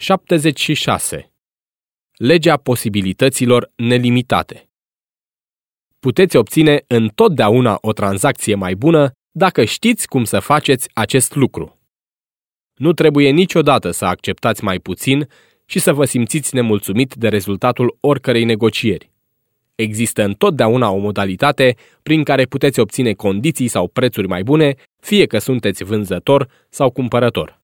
76. Legea posibilităților nelimitate. Puteți obține întotdeauna o tranzacție mai bună dacă știți cum să faceți acest lucru. Nu trebuie niciodată să acceptați mai puțin și să vă simțiți nemulțumit de rezultatul oricărei negocieri. Există întotdeauna o modalitate prin care puteți obține condiții sau prețuri mai bune, fie că sunteți vânzător sau cumpărător.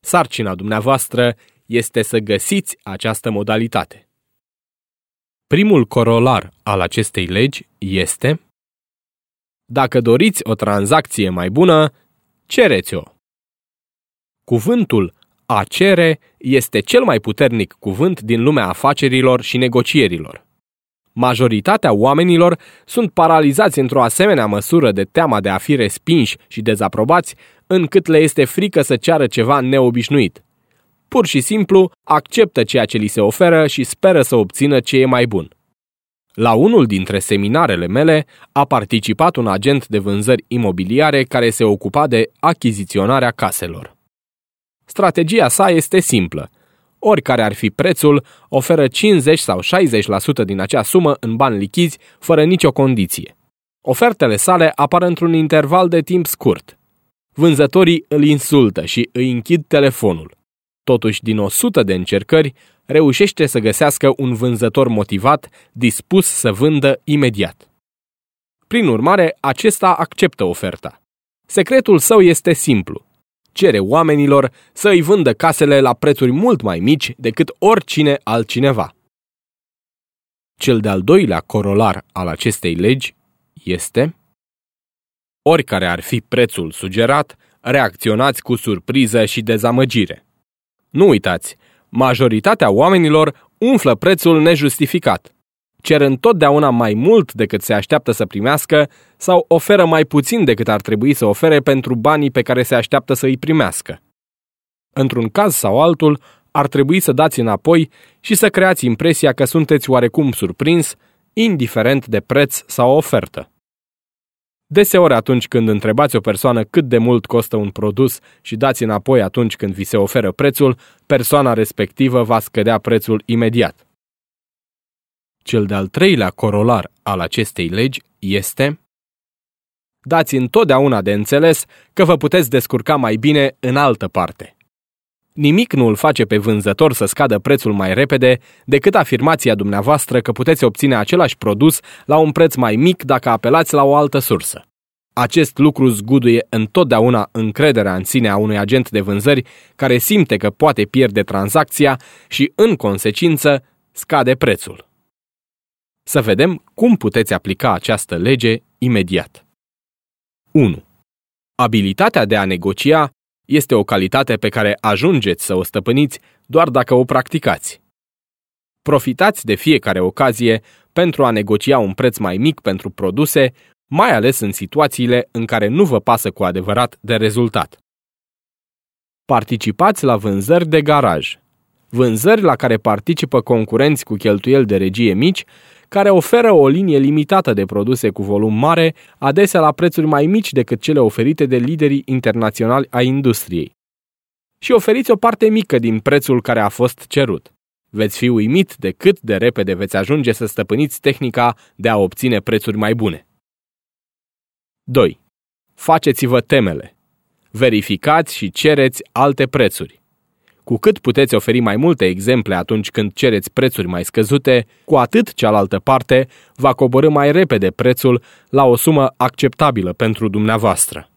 Sarcina dumneavoastră este să găsiți această modalitate. Primul corolar al acestei legi este Dacă doriți o tranzacție mai bună, cereți-o. Cuvântul a cere este cel mai puternic cuvânt din lumea afacerilor și negocierilor. Majoritatea oamenilor sunt paralizați într-o asemenea măsură de teama de a fi respinși și dezaprobați, încât le este frică să ceară ceva neobișnuit. Pur și simplu acceptă ceea ce li se oferă și speră să obțină ce e mai bun. La unul dintre seminarele mele a participat un agent de vânzări imobiliare care se ocupa de achiziționarea caselor. Strategia sa este simplă. Oricare ar fi prețul, oferă 50 sau 60% din acea sumă în bani lichizi, fără nicio condiție. Ofertele sale apar într-un interval de timp scurt. Vânzătorii îl insultă și îi închid telefonul. Totuși, din 100 de încercări, reușește să găsească un vânzător motivat, dispus să vândă imediat. Prin urmare, acesta acceptă oferta. Secretul său este simplu cere oamenilor să îi vândă casele la prețuri mult mai mici decât oricine altcineva. Cel de-al doilea corolar al acestei legi este Oricare ar fi prețul sugerat, reacționați cu surpriză și dezamăgire. Nu uitați, majoritatea oamenilor umflă prețul nejustificat cer întotdeauna mai mult decât se așteaptă să primească sau oferă mai puțin decât ar trebui să ofere pentru banii pe care se așteaptă să îi primească. Într-un caz sau altul, ar trebui să dați înapoi și să creați impresia că sunteți oarecum surprins, indiferent de preț sau ofertă. Deseori atunci când întrebați o persoană cât de mult costă un produs și dați înapoi atunci când vi se oferă prețul, persoana respectivă va scădea prețul imediat. Cel de-al treilea corolar al acestei legi este Dați întotdeauna de înțeles că vă puteți descurca mai bine în altă parte. Nimic nu îl face pe vânzător să scadă prețul mai repede decât afirmația dumneavoastră că puteți obține același produs la un preț mai mic dacă apelați la o altă sursă. Acest lucru zguduie întotdeauna încrederea în sine a unui agent de vânzări care simte că poate pierde tranzacția și, în consecință, scade prețul. Să vedem cum puteți aplica această lege imediat. 1. Abilitatea de a negocia este o calitate pe care ajungeți să o stăpâniți doar dacă o practicați. Profitați de fiecare ocazie pentru a negocia un preț mai mic pentru produse, mai ales în situațiile în care nu vă pasă cu adevărat de rezultat. Participați la vânzări de garaj. Vânzări la care participă concurenți cu cheltuieli de regie mici care oferă o linie limitată de produse cu volum mare, adesea la prețuri mai mici decât cele oferite de liderii internaționali ai industriei. Și oferiți o parte mică din prețul care a fost cerut. Veți fi uimit de cât de repede veți ajunge să stăpâniți tehnica de a obține prețuri mai bune. 2. Faceți-vă temele. Verificați și cereți alte prețuri. Cu cât puteți oferi mai multe exemple atunci când cereți prețuri mai scăzute, cu atât cealaltă parte va coborâ mai repede prețul la o sumă acceptabilă pentru dumneavoastră.